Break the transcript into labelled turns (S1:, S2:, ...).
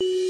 S1: you